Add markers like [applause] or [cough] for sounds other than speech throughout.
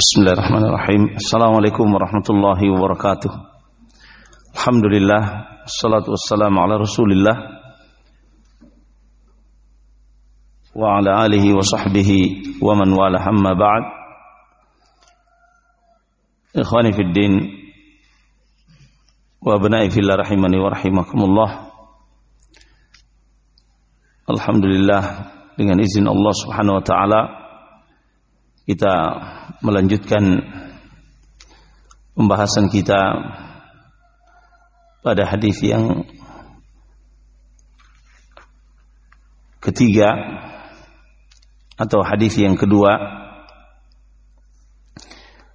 بسم الله الرحمن الرحيم السلام عليكم ورحمة الله وبركاته الحمد لله والصلاة والسلام على رسول الله وعلى آله وصحبه ومن والاه أما بعد إخواني في الدين وأبنائي في الله رحمني ورحمكم الله الحمد لله dengan إذن الله سبحانه وتعالى kita melanjutkan pembahasan kita pada hadis yang ketiga atau hadis yang kedua.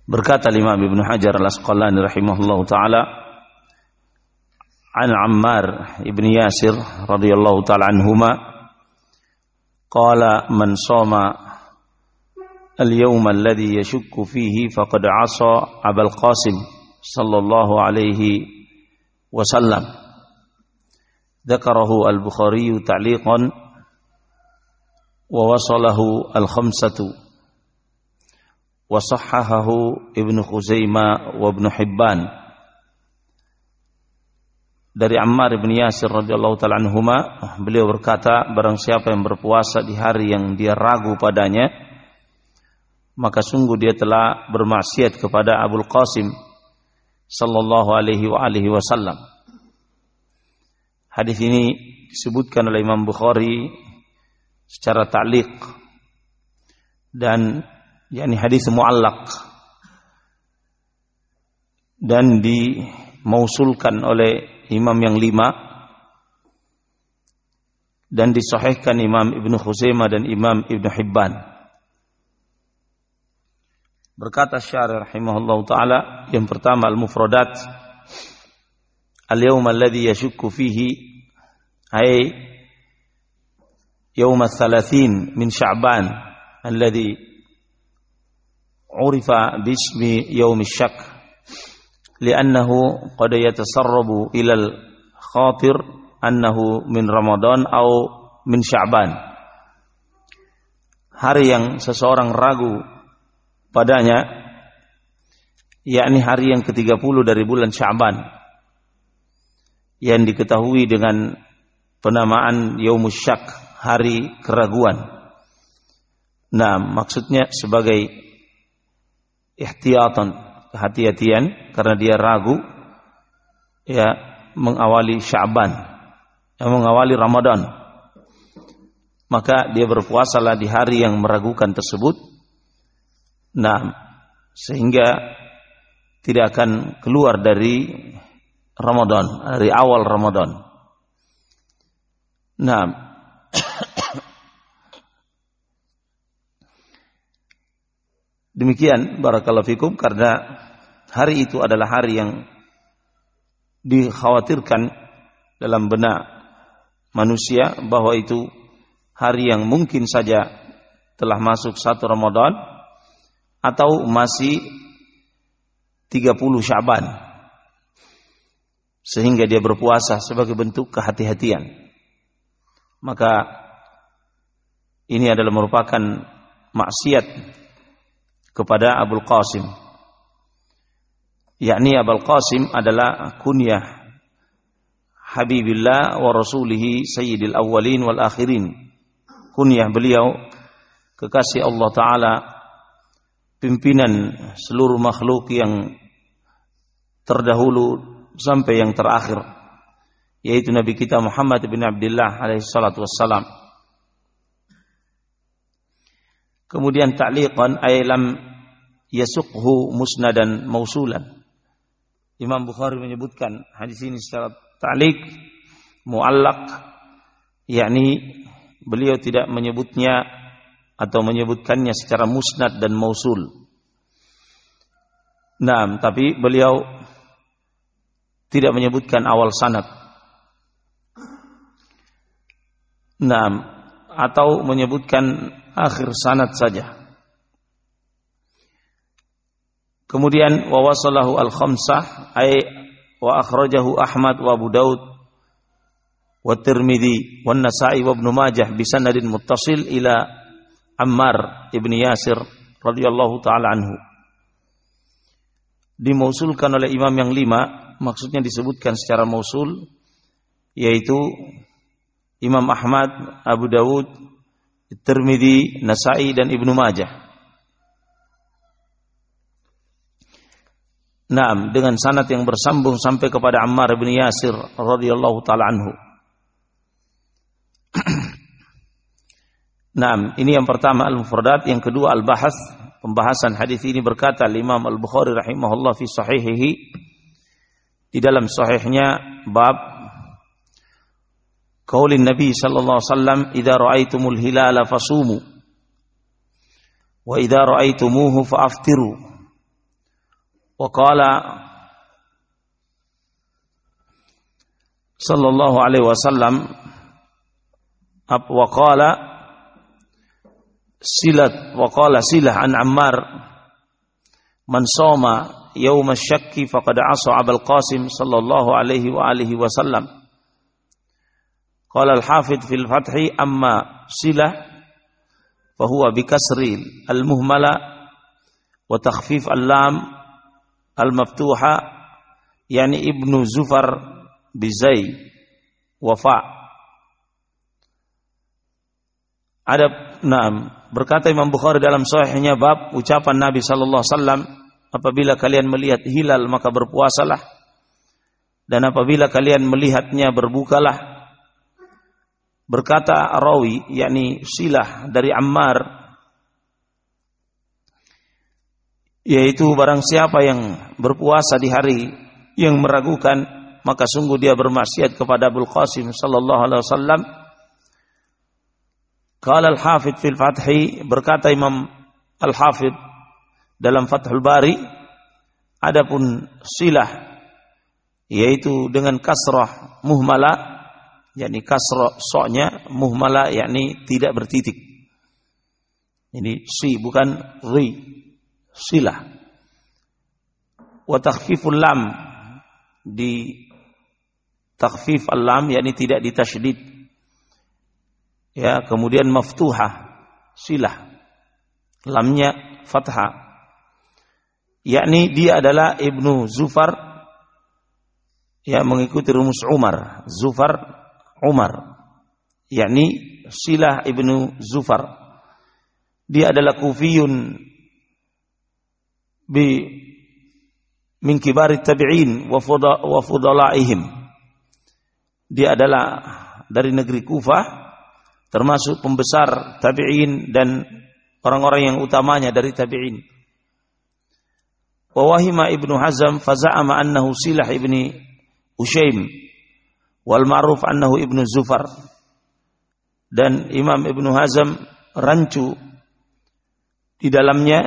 Berkata Imam Ibnu Hajar Al-Asqalani rahimahullahu taala an Ammar ibn Yasir radhiyallahu taala anhuma qala man اليوم الذي يشك فيه فقد عصى أبا القاسم صلى الله عليه وسلم ذكره البخاري تعليقا ووصله الخمسة وصححه ابن خزيمة وابن حبان dari Ammar bin Yasir radhiyallahu taala anhuma beliau berkata barang siapa yang berpuasa di hari yang dia ragu padanya maka sungguh dia telah bermaksiat kepada Abul Qasim sallallahu alaihi wa alihi wasallam. Hadis ini disebutkan oleh Imam Bukhari secara ta'liq dan yakni hadis muallaq dan dimausulkan oleh imam yang lima dan disahihkan Imam Ibnu Khuzaimah dan Imam Ibnu Hibban. Berkata Syarih rahimahullah taala yang pertama al-mufradat al-yawm alladhi yashukku fihi ay yawm al-thalathin min Sya'ban alladhi urifa bismi yawm الشك لأنه قد يتسرب إلى الخاطر أنه من رمضان أو من شعبان hari yang seseorang ragu padanya yakni hari yang ke-30 dari bulan Sya'ban yang diketahui dengan penamaan Yaumus Syak, hari keraguan. Nah, maksudnya sebagai ihtiyatan, kehati-hatian karena dia ragu ya mengawali Sya'ban, yang mengawali Ramadan. Maka dia berpuasalah di hari yang meragukan tersebut Nah, sehingga tidak akan keluar dari Ramadan, dari awal Ramadan. Nah, [coughs] demikian barakallahu fikum karena hari itu adalah hari yang dikhawatirkan dalam benak manusia bahwa itu hari yang mungkin saja telah masuk satu Ramadan atau masih 30 Syaban. Sehingga dia berpuasa sebagai bentuk kehati-hatian. Maka ini adalah merupakan maksiat kepada Abul Qasim. Yakni Abul Qasim adalah kunyah Habibillah wa Rasulihi Sayyidil Awwalin wal Akhirin. Kunyah beliau kekasih Allah Ta'ala pimpinan seluruh makhluk yang terdahulu sampai yang terakhir yaitu Nabi kita Muhammad bin Abdullah alaihi salatu wassalam. Kemudian ta'liqan ay lam yasuqhu musnadan mausulan. Imam Bukhari menyebutkan hadis ini secara ta'liq muallaq yakni beliau tidak menyebutnya atau menyebutkannya secara musnad dan mausul. Nah, tapi beliau tidak menyebutkan awal sanad. Nah, atau menyebutkan akhir sanad saja. Kemudian wawasalahu al-khamsah ay wa akhrajahu Ahmad wa Abu Daud wa Tirmidzi wa Nasa'i wa Ibnu Majah Ammar ibn Yasir radhiyallahu taala anhu. dimausulkan oleh imam yang lima, maksudnya disebutkan secara mausul, yaitu Imam Ahmad, Abu Dawud, Tirmidzi, Nasai dan Ibnu Majah. Naam, dengan sanad yang bersambung sampai kepada Ammar bin Yasir radhiyallahu taala anhu. Nah, ini yang pertama al-mufradat, yang kedua al-bahas. Pembahasan hadis ini berkata Imam Al-Bukhari rahimahullah fi sahihihi di dalam sahihnya bab qaulin Nabi sallallahu alaihi wasallam idza ra'aitumul hilala fasumu wa idza ra'aitumuhu fa'aftiru wa qala sallallahu alaihi wasallam wa qala silat wa qala silah an Ammar man soma yauma syakki faqad asa Abul Qasim sallallahu alaihi wa alihi wasallam. Qala al-hafid fil fathi amma silah fa huwa bi kasri al-muhmala wa takhfif al-lam al-maftuha yani ibnu Zufar bizei wa fa adab na'am berkata Imam Bukhari dalam sahihnya bab ucapan Nabi sallallahu alaihi wasallam apabila kalian melihat hilal maka berpuasalah. Dan apabila kalian melihatnya berbukalah. Berkata rawi yakni silah dari Ammar yaitu barang siapa yang berpuasa di hari yang meragukan maka sungguh dia bermaksiat kepada Abu Qasim sallallahu alaihi wasallam Qala al-Hafidh fil Fathi berkata Imam Al-Hafidh dalam Fathul Bari adapun silah yaitu dengan kasrah muhmala yakni kasrah soknya muhmala yakni tidak bertitik ini si bukan ri silah. Wa takhfiful lam di takhfif al-lam yakni tidak ditasydid. Ya, kemudian maftuhah silah. Lamnya fathah. Yakni dia adalah Ibnu Zufar ya mengikuti rumus Umar, Zufar Umar. Yakni Silah Ibnu Zufar. Dia adalah kufiyun bi min kibari tabi'in wa fudalaihim. Dia adalah dari negeri Kufah termasuk pembesar tabi'in dan orang-orang yang utamanya dari tabi'in. Wa wahima Ibnu Hazm faza'ama annahu Silah ibni Ushaim wal ma'ruf annahu Ibnu Zufar. Dan Imam Ibnu Hazm rancu di dalamnya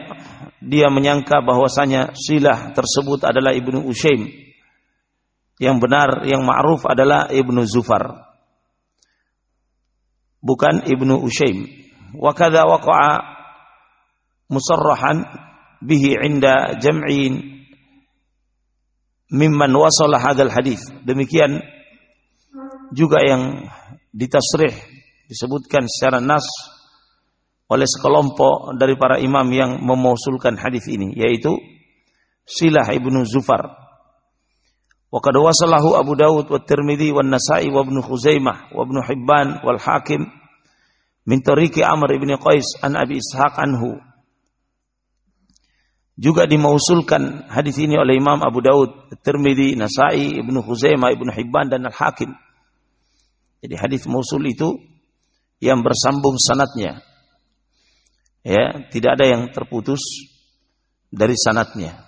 dia menyangka bahwasanya silah tersebut adalah Ibnu Ushaim. Yang benar, yang ma'ruf adalah Ibnu Zufar. Bukan Ibnu Ushaim. Wa kadza waqa'a musarrahan bihi inda jam'in mimman wasala hadal hadis. Demikian juga yang ditasrih disebutkan secara nas oleh sekelompok dari para imam yang memausulkan hadis ini yaitu Silah ibnu Zufar. Wa qad wasalahu Abu Dawud wa Tirmidzi wa Nasa'i wa Ibnu Khuzaimah wa Ibnu Hibban wal Hakim min tariqi Amr ibn Qais an Abi Ishaq anhu. Juga dimausulkan hadis ini oleh Imam Abu Dawud, Tirmidzi, Nasa'i, Ibnu Khuzaimah, Ibnu Hibban dan Al-Hakim. Jadi hadis mausul itu yang bersambung sanatnya ya tidak ada yang terputus dari sanatnya.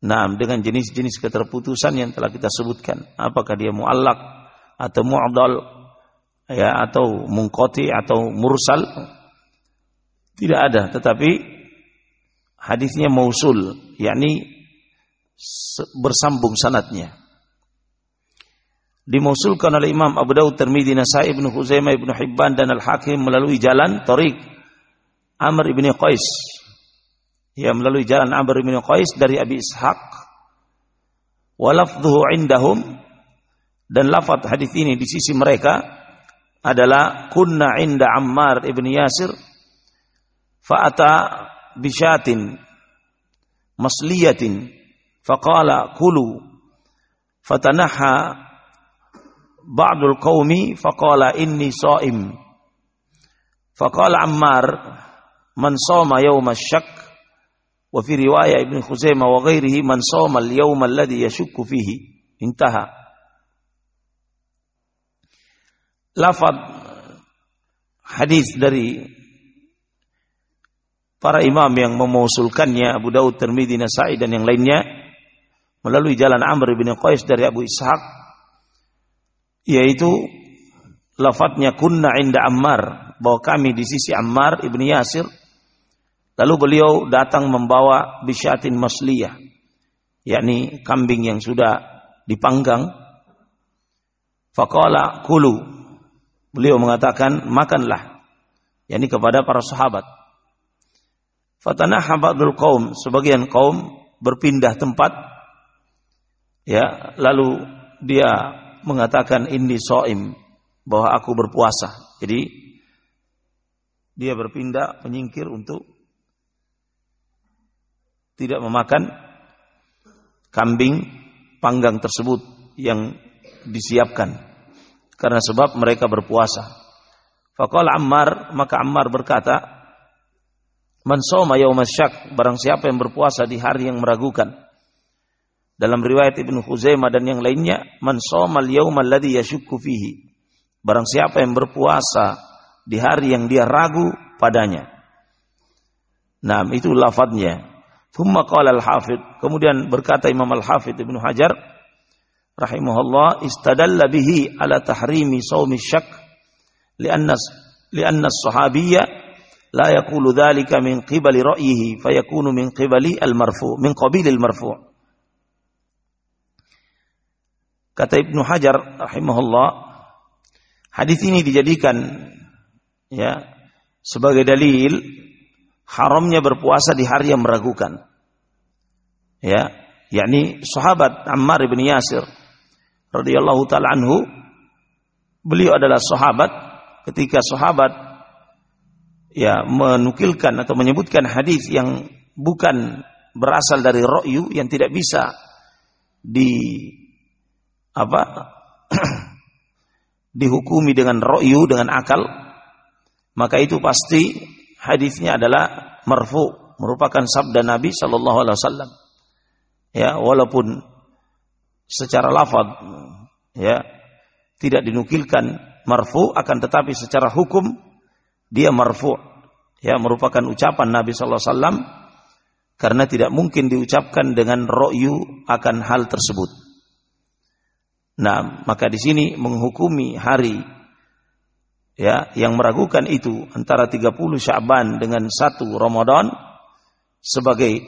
Nah, dengan jenis-jenis keterputusan yang telah kita sebutkan, apakah dia muallak atau mu'dal ya atau mungkoti atau mursal? Tidak ada, tetapi hadisnya mausul, yakni bersambung sanatnya. Dimausulkan oleh Imam Abu Dawud, Tirmidzi, Nasai, Ibnu Huzaimah, Ibnu Hibban dan Al-Hakim melalui jalan Tariq Amr ibn Qais ya melalui jalan Amr ibn Qais dari Abi Ishaq. Walafdhuhu indahum. Dan lafaz hadis ini di sisi mereka adalah kunna inda Ammar ibn Yasir fa'ata bishatin masliyatin faqala kulu. Fatanaha ba'dul qaumi faqala inni sha'im faqala Ammar man shoma yawma syak riwayah Ibnu Khuzaimah wa ghairihi man shoma al-yawma alladhi yashukku fihi. Intaha. Lafad hadis dari para imam yang memausulkannya Abu Daud, Tirmidzi, Nasai dan yang lainnya melalui jalan Amr bin Qais dari Abu Ishaq yaitu lafadznya kunna inda Ammar. Bahwa kami di sisi Ammar ibni Yasir lalu beliau datang membawa bisyatin masliyah yakni kambing yang sudah dipanggang. Faqala kulu. Beliau mengatakan makanlah yakni kepada para sahabat. Fatanaha ba'dul qaum sebagian kaum berpindah tempat. Ya lalu dia mengatakan ini soim bahwa aku berpuasa. Jadi dia berpindah menyingkir untuk tidak memakan kambing panggang tersebut yang disiapkan karena sebab mereka berpuasa. Faqala Ammar maka Ammar berkata Man soma yaumasyak barang siapa yang berpuasa di hari yang meragukan. Dalam riwayat Ibnu Khuzaimah dan yang lainnya, man soma al-yaumal ladzi yashukku. Barang siapa yang berpuasa di hari yang dia ragu padanya. Nah, itu lafadznya. Thumma qala al-Hafidh, kemudian berkata Imam al-Hafidh Ibnu Hajar rahimahullah istadalla bihi ala tahrimi shaumi syak lianna lianna as-sahabiyya la yaqulu dzalika min qibali ra'yihi fayakunu min qibali al-marfu min qabilil marfu kata Ibnu Hajar rahimahullah hadis ini dijadikan ya sebagai dalil haramnya berpuasa di hari yang meragukan. Ya yakni sahabat Ammar bin Yasir radhiyallahu taala anhu beliau adalah sahabat ketika sahabat ya menukilkan atau menyebutkan hadis yang bukan berasal dari ro'yu yang tidak bisa di apa [clears throat] dihukumi dengan ro'yu dengan akal maka itu pasti hadisnya adalah marfu merupakan sabda Nabi Shallallahu Alaihi Wasallam ya walaupun secara lafad ya tidak dinukilkan marfu akan tetapi secara hukum dia marfu ya merupakan ucapan Nabi sallallahu alaihi wasallam karena tidak mungkin diucapkan dengan ro'yu akan hal tersebut. Nah, maka di sini menghukumi hari ya yang meragukan itu antara 30 Sya'ban dengan satu Ramadan sebagai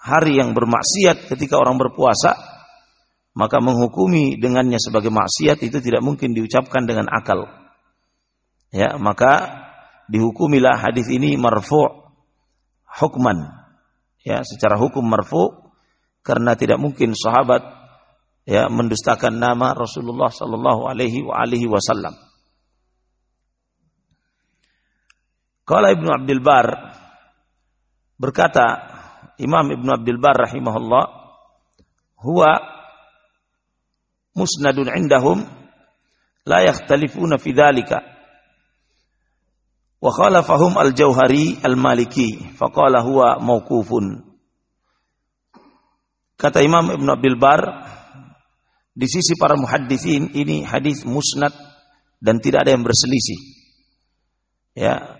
hari yang bermaksiat ketika orang berpuasa maka menghukumi dengannya sebagai maksiat itu tidak mungkin diucapkan dengan akal. Ya, maka dihukumilah hadis ini marfu' hukman ya secara hukum marfu' karena tidak mungkin sahabat ya mendustakan nama Rasulullah sallallahu alaihi wa alihi wasallam. Qala Ibnu Abdul Bar berkata Imam Ibnu Abdul Bar rahimahullah huwa musnadun indahum la yakhtalifuna fi dzalika Wa khalafahum al-Jauhari al-Maliki faqala huwa mauqufun. Kata Imam Ibn Abdul Bar di sisi para muhaddisin ini hadis musnad dan tidak ada yang berselisih. Ya.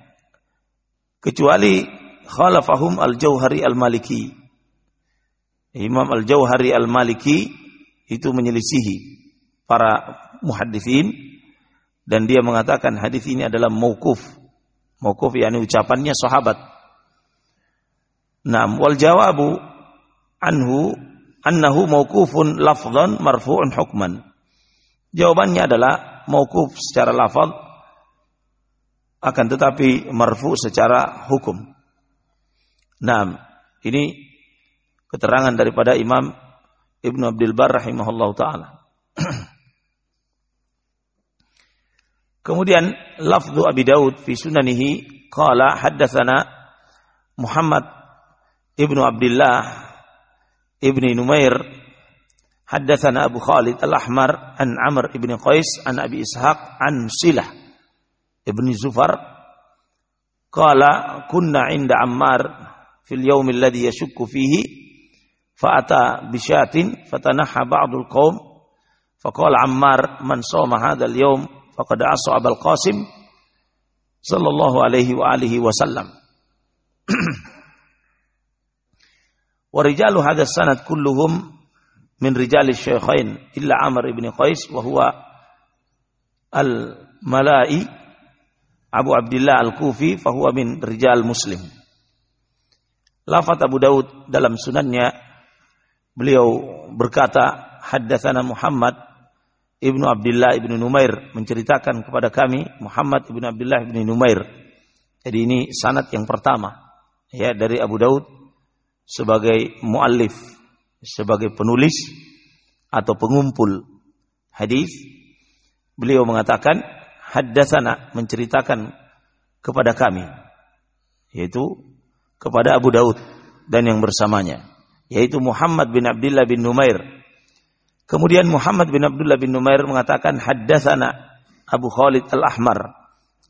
Kecuali khalafahum al-Jauhari al-Maliki. Imam al-Jauhari al-Maliki itu menyelisihi para muhaddisin dan dia mengatakan hadis ini adalah mauquf Mauquf yakni ucapannya sahabat. Naam wal jawabu anhu annahu mauqufun lafdhan marfu'un hukman. Jawabannya adalah mauquf secara lafaz akan tetapi marfu secara hukum. Naam, ini keterangan daripada Imam Ibnu Abdul Bar rahimahullahu taala. [clears throat] Kemudian lafzu Abi Daud fi sunanihi qala haddatsana Muhammad ibnu Abdullah ibni Numair haddatsana Abu Khalid Al-Ahmar an Amr ibn Qais an Abi Ishaq an Silah ibni Zufar qala kunna inda Ammar fil yawm alladhi yashukku fihi فأتى بشاة فتنحى بعض القوم فقال عمار من صام هذا اليوم فقد عصى أبا القاسم صلى الله عليه وآله وسلم. [clears throat] ورجال هذا السند كلهم من رجال الشيخين إلا عمر بن قيس وهو الملائي Abu Abdullah Al-Kufi fahuwa min rijal muslim. Lafat Abu Daud dalam sunannya beliau berkata haddatsana Muhammad Ibnu Abdullah Ibnu Numair menceritakan kepada kami Muhammad Ibnu Abdullah Ibnu Numair. Jadi ini sanat yang pertama ya dari Abu Daud sebagai muallif, sebagai penulis atau pengumpul hadis. Beliau mengatakan haddatsana menceritakan kepada kami yaitu kepada Abu Daud dan yang bersamanya yaitu Muhammad bin Abdullah bin Numair. Kemudian Muhammad bin Abdullah bin Numair mengatakan haddatsana Abu Khalid Al-Ahmar.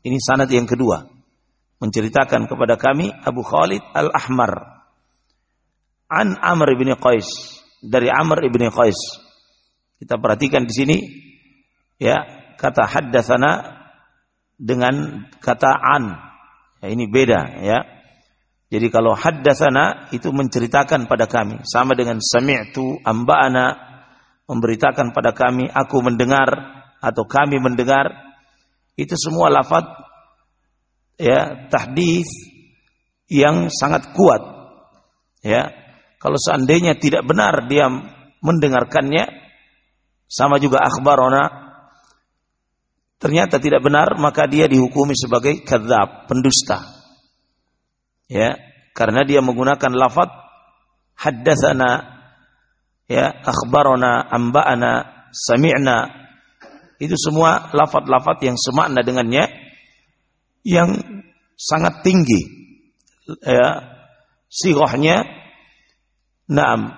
Ini sanad yang kedua. Menceritakan kepada kami Abu Khalid Al-Ahmar an Amr ibn Qais dari Amr ibn Qais. Kita perhatikan di sini ya kata haddatsana dengan kata an. Ya, ini beda ya. Jadi kalau haddatsana itu menceritakan pada kami sama dengan sami'tu amba'ana memberitakan pada kami aku mendengar atau kami mendengar itu semua lafaz ya tahdis yang sangat kuat ya kalau seandainya tidak benar dia mendengarkannya, sama juga akhbarona, ternyata tidak benar, maka dia dihukumi sebagai kadzab, pendusta. Ya, karena dia menggunakan lafaz haddatsana ya akhbarona amba'ana sami'na itu semua lafaz-lafaz yang semakna dengannya yang sangat tinggi ya sigohnya Naam,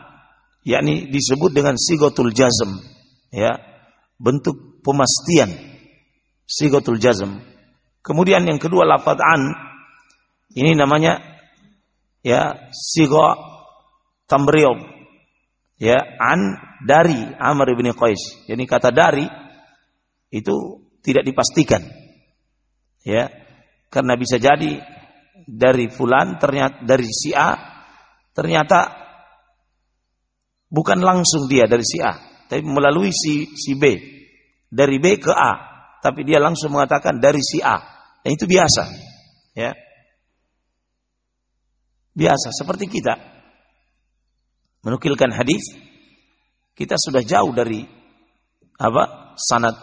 yakni disebut dengan sigotul jazm, ya, bentuk pemastian sigotul jazm. Kemudian yang kedua lafaz an ini namanya ya sigo tamriyad. Ya, an dari Amr bin Qais. Jadi kata dari itu tidak dipastikan. Ya, karena bisa jadi dari fulan ternyata dari si A ternyata Bukan langsung dia dari si A, tapi melalui si, si B. Dari B ke A. Tapi dia langsung mengatakan dari si A. Dan itu biasa. Ya. Biasa. Seperti kita. Menukilkan hadis. Kita sudah jauh dari apa sanad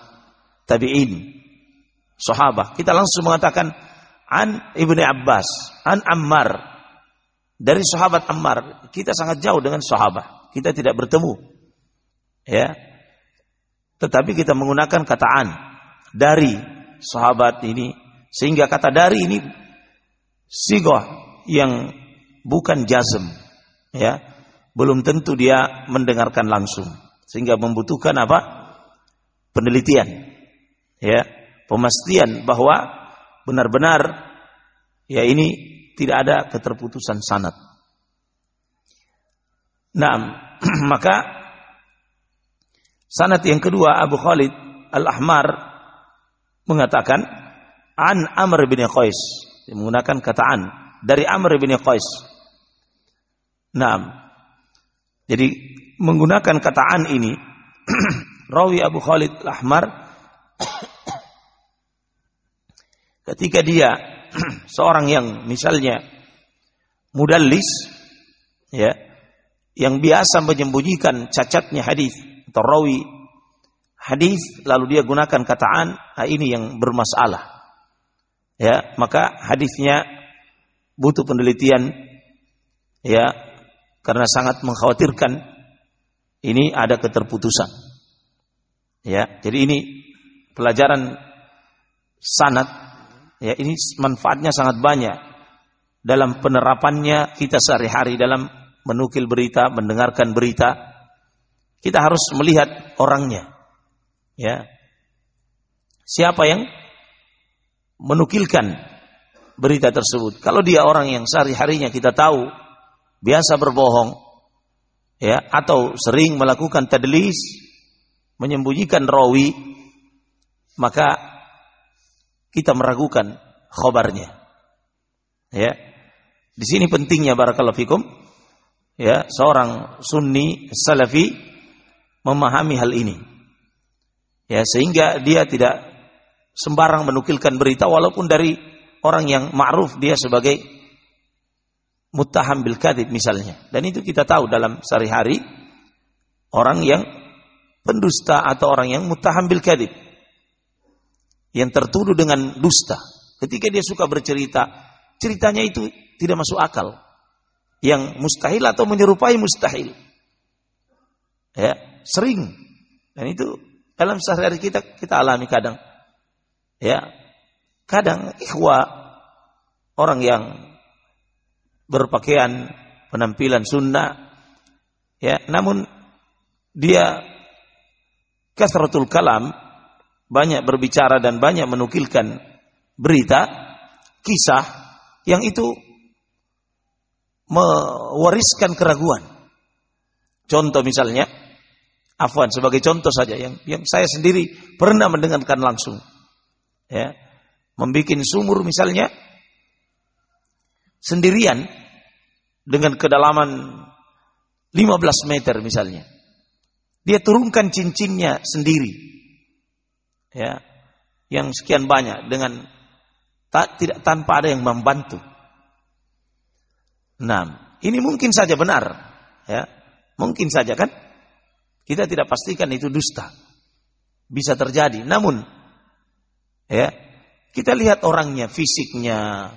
tabi'in. Sahabat. Kita langsung mengatakan an ibni Abbas, an Ammar. Dari sahabat Ammar, kita sangat jauh dengan sahabat kita tidak bertemu. Ya. Tetapi kita menggunakan kataan dari sahabat ini sehingga kata dari ini sigoh yang bukan jazm ya belum tentu dia mendengarkan langsung sehingga membutuhkan apa penelitian ya pemastian bahwa benar-benar ya ini tidak ada keterputusan sanad. Nah, [clears throat] maka sanad yang kedua Abu Khalid Al-Ahmar mengatakan an Amr bin Qais menggunakan kata an dari Amr bin Qais. Nah, jadi menggunakan kata an ini [clears throat] rawi Abu Khalid Al-Ahmar [clears throat] ketika dia [clears throat] seorang yang misalnya mudallis ya yang biasa menyembunyikan cacatnya hadis atau rawi hadis lalu dia gunakan kataan nah ini yang bermasalah. Ya maka hadisnya butuh penelitian ya karena sangat mengkhawatirkan ini ada keterputusan. Ya jadi ini pelajaran sanat ya ini manfaatnya sangat banyak dalam penerapannya kita sehari-hari dalam menukil berita, mendengarkan berita, kita harus melihat orangnya. Ya. Siapa yang menukilkan berita tersebut? Kalau dia orang yang sehari-harinya kita tahu biasa berbohong, ya, atau sering melakukan tadlis, menyembunyikan rawi, maka kita meragukan khobarnya. Ya. Di sini pentingnya barakallahu fikum ya, seorang sunni salafi memahami hal ini. Ya, sehingga dia tidak sembarang menukilkan berita walaupun dari orang yang ma'ruf dia sebagai muttaham bil kadib misalnya. Dan itu kita tahu dalam sehari-hari orang yang pendusta atau orang yang muttaham bil kadib yang tertuduh dengan dusta. Ketika dia suka bercerita, ceritanya itu tidak masuk akal. Yang mustahil atau menyerupai mustahil. Ya, sering. Dan itu dalam sehari-hari kita kita alami kadang. Ya. Kadang ikhwa orang yang berpakaian penampilan sunnah ya, namun dia kasratul kalam banyak berbicara dan banyak menukilkan berita kisah yang itu mewariskan keraguan. Contoh misalnya, afwan sebagai contoh saja yang yang saya sendiri pernah mendengarkan langsung ya, membuat sumur misalnya sendirian dengan kedalaman 15 meter misalnya. Dia turunkan cincinnya sendiri. Ya. Yang sekian banyak dengan tak tidak tanpa ada yang membantu. Nah, ini mungkin saja benar, ya. Mungkin saja kan? Kita tidak pastikan itu dusta. Bisa terjadi. Namun Ya. Kita lihat orangnya, fisiknya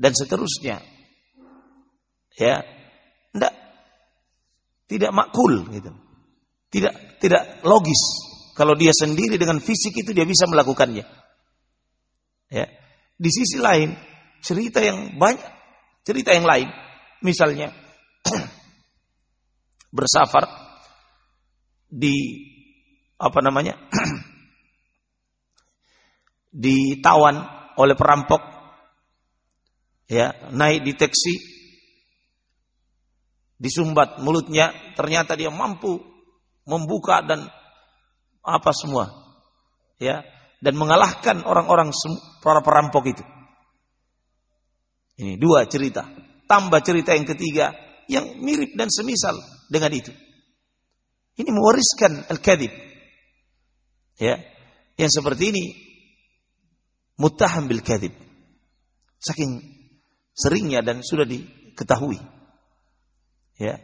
dan seterusnya. Ya. Enggak tidak makul gitu. Tidak tidak logis kalau dia sendiri dengan fisik itu dia bisa melakukannya. Ya. Di sisi lain, cerita yang banyak, cerita yang lain, misalnya [clears throat] bersafar di apa namanya? [clears throat] ditawan oleh perampok ya naik di taksi disumbat mulutnya ternyata dia mampu membuka dan apa semua ya dan mengalahkan orang-orang para perampok itu ini dua cerita tambah cerita yang ketiga yang mirip dan semisal dengan itu ini mewariskan al-kadhib ya yang seperti ini muttaham bil kadhib. Saking seringnya dan sudah diketahui. Ya.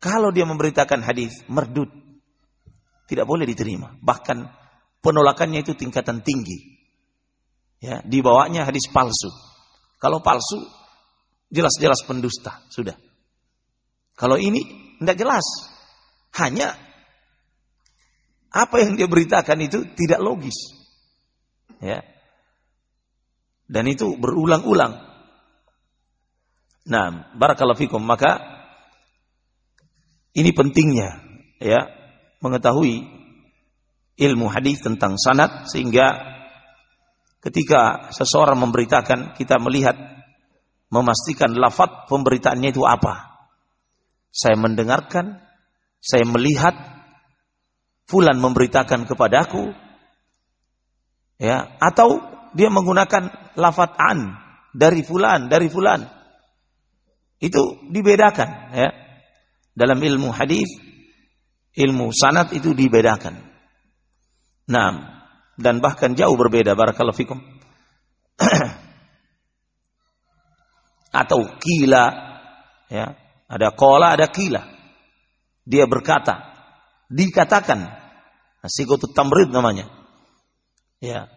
Kalau dia memberitakan hadis merdut tidak boleh diterima. Bahkan penolakannya itu tingkatan tinggi. Ya, dibawanya hadis palsu. Kalau palsu jelas-jelas pendusta, sudah. Kalau ini tidak jelas. Hanya apa yang dia beritakan itu tidak logis. Ya. Dan itu berulang-ulang. Nah, barakallahu fikum. Maka ini pentingnya ya mengetahui ilmu hadis tentang sanad sehingga ketika seseorang memberitakan kita melihat memastikan lafaz pemberitaannya itu apa. Saya mendengarkan, saya melihat fulan memberitakan kepadaku ya atau dia menggunakan lafat an dari fulan, dari fulan. Itu dibedakan ya. Dalam ilmu hadis, ilmu sanad itu dibedakan. Nah, dan bahkan jauh berbeda barakallahu fikum. [clears throat] Atau kila ya, ada kola, ada kila. Dia berkata, dikatakan. Nah, tamrid namanya. Ya,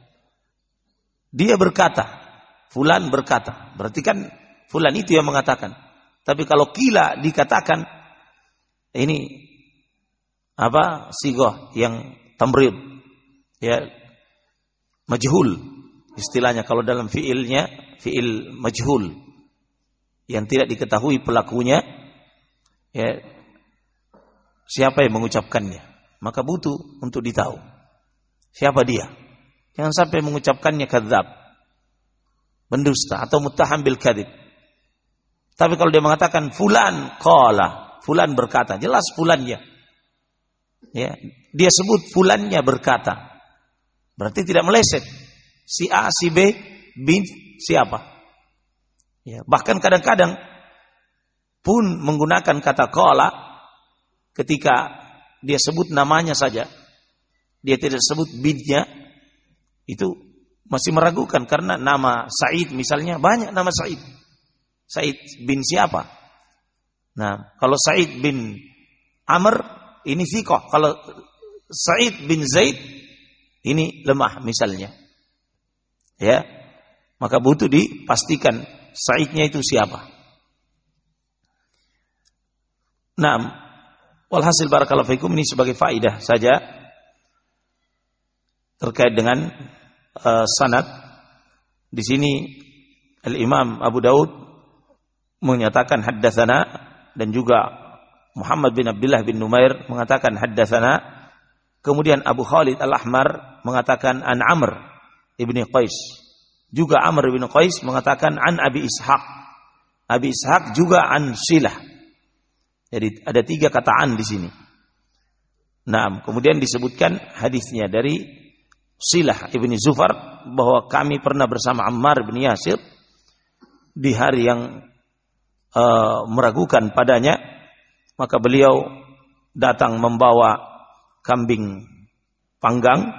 dia berkata, fulan berkata. Berarti kan fulan itu yang mengatakan. Tapi kalau kila dikatakan ini apa sigoh yang tamrid ya majhul istilahnya kalau dalam fiilnya fiil majhul yang tidak diketahui pelakunya Ya, siapa yang mengucapkannya? Maka butuh untuk ditahu. Siapa dia? Jangan sampai mengucapkannya kadzab. Mendusta atau muttaham bil kadzib. Tapi kalau dia mengatakan fulan qala, fulan berkata, jelas fulannya. Ya, dia sebut fulannya berkata. Berarti tidak meleset. Si A, si B, bin siapa? Ya, bahkan kadang-kadang pun menggunakan kata qala ketika dia sebut namanya saja. Dia tidak sebut binnya. Itu masih meragukan karena nama Said misalnya banyak nama Said. Said bin siapa? Nah, kalau Said bin Amr ini sikoh. Kalau Said bin Zaid ini lemah misalnya. Ya. Maka butuh dipastikan Saidnya itu siapa. Nah, walhasil barakallahu fikum ini sebagai faidah saja terkait dengan uh, sanad. Di sini Al Imam Abu Daud menyatakan haddatsana dan juga Muhammad bin Abdullah bin Numair mengatakan haddatsana. Kemudian Abu Khalid Al-Ahmar mengatakan an Amr ibni Qais. Juga Amr bin Qais mengatakan an Abi Ishaq. Abi Ishaq juga an Silah jadi ada tiga kataan di sini Nah, kemudian disebutkan hadisnya dari Silah ibni Zufar bahwa kami pernah bersama Ammar bin Yasir di hari yang uh, meragukan padanya, maka beliau datang membawa kambing panggang.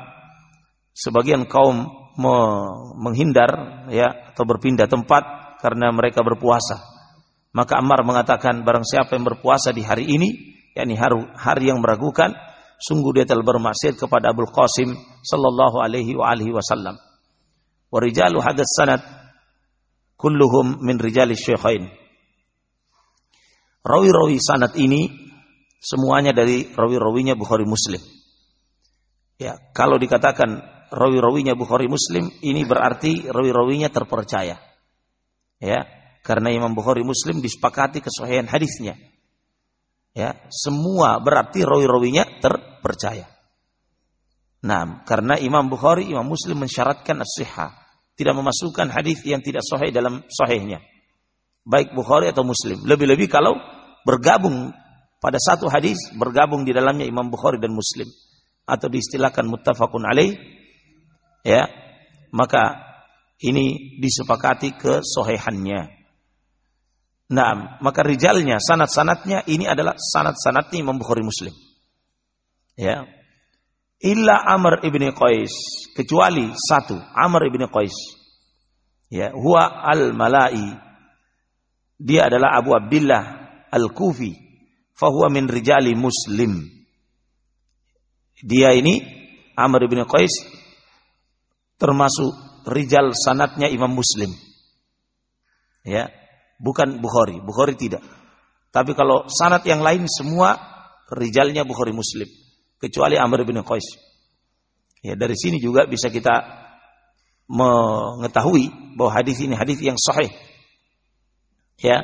Sebagian kaum me menghindar ya atau berpindah tempat karena mereka berpuasa. Maka Ammar mengatakan barang siapa yang berpuasa di hari ini, yakni hari, hari yang meragukan, sungguh dia telah bermaksiat kepada Abu Qasim sallallahu alaihi wa alihi wasallam. Wa rijalu hadas sanad kulluhum min rijali syekhain rawi-rawi sanad ini semuanya dari rawi-rawinya Bukhari Muslim. Ya, kalau dikatakan rawi-rawinya Bukhari Muslim, ini berarti rawi-rawinya terpercaya. Ya, karena Imam Bukhari Muslim disepakati kesahihan hadisnya. Ya, semua berarti rawi-rawinya terpercaya. Nah, karena Imam Bukhari, Imam Muslim mensyaratkan as-sihah, tidak memasukkan hadis yang tidak sahih dalam sahihnya baik Bukhari atau Muslim. Lebih-lebih kalau bergabung pada satu hadis, bergabung di dalamnya Imam Bukhari dan Muslim atau diistilahkan muttafaqun alaih ya, maka ini disepakati kesohihannya. Nah, maka rijalnya, sanat-sanatnya ini adalah sanat-sanatnya Imam Bukhari Muslim. Ya. Illa Amr ibni Qais, kecuali satu, Amr ibni Qais. Ya, huwa al-malai dia adalah Abu Abdullah Al-Kufi. Fahuwa min rijali muslim. Dia ini Amr bin Qais termasuk rijal sanatnya Imam Muslim. Ya, bukan Bukhari. Bukhari tidak. Tapi kalau sanat yang lain semua rijalnya Bukhari Muslim, kecuali Amr bin Qais. Ya, dari sini juga bisa kita mengetahui bahwa hadis ini hadis yang sahih Ya.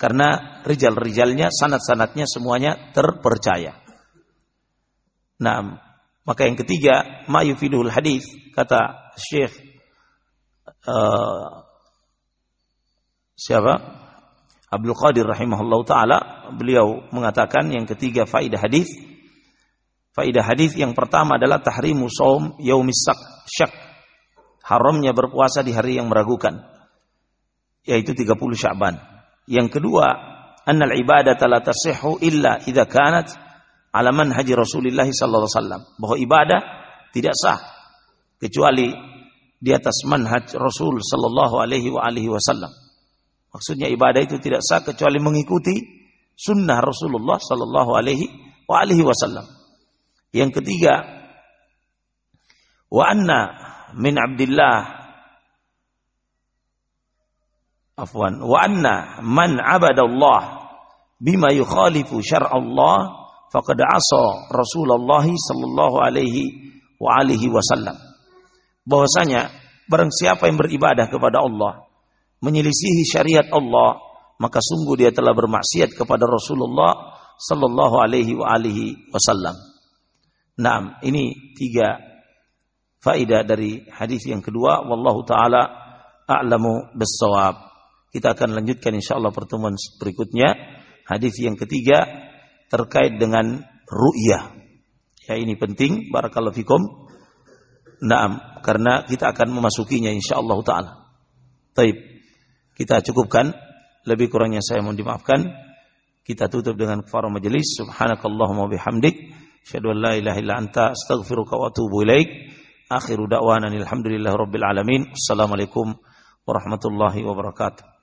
Karena rijal-rijalnya, sanat-sanatnya semuanya terpercaya. Nah, maka yang ketiga, ma yufidul hadis kata Syekh uh, siapa? Abdul Qadir rahimahullah taala, beliau mengatakan yang ketiga faidah hadis Faidah hadis yang pertama adalah tahrimu saum yaumis syak. Haramnya berpuasa di hari yang meragukan yaitu 30 Sya'ban. Yang kedua, annal ibadata la tasihhu illa idza kanat ala manhaj Rasulullah sallallahu alaihi wasallam. Bahwa ibadah tidak sah kecuali di atas manhaj Rasul sallallahu alaihi wa alihi wasallam. Maksudnya ibadah itu tidak sah kecuali mengikuti sunnah Rasulullah sallallahu alaihi wasallam. Yang ketiga, wa anna min Abdullah afwan wa anna man abadallah bima yukhalifu syar'allah faqad asa Rasulullah sallallahu alaihi wa alihi wasallam bahwasanya barang siapa yang beribadah kepada Allah menyelisihi syariat Allah maka sungguh dia telah bermaksiat kepada Rasulullah sallallahu alaihi wa alihi wasallam. Naam, ini tiga faedah dari hadis yang kedua wallahu taala a'lamu bissawab. Kita akan lanjutkan insyaallah pertemuan berikutnya hadis yang ketiga terkait dengan ru'yah. Ya ini penting barakallahu fikum. Naam, karena kita akan memasukinya insyaallah taala. Taib. Kita cukupkan lebih kurangnya saya mohon dimaafkan. Kita tutup dengan kafar majelis. Subhanakallahumma bihamdik. Asyhadu an la ilaha illa anta astaghfiruka wa atubu ilaik. Akhiru da'wana alhamdulillahi rabbil alamin. Assalamualaikum warahmatullahi wabarakatuh.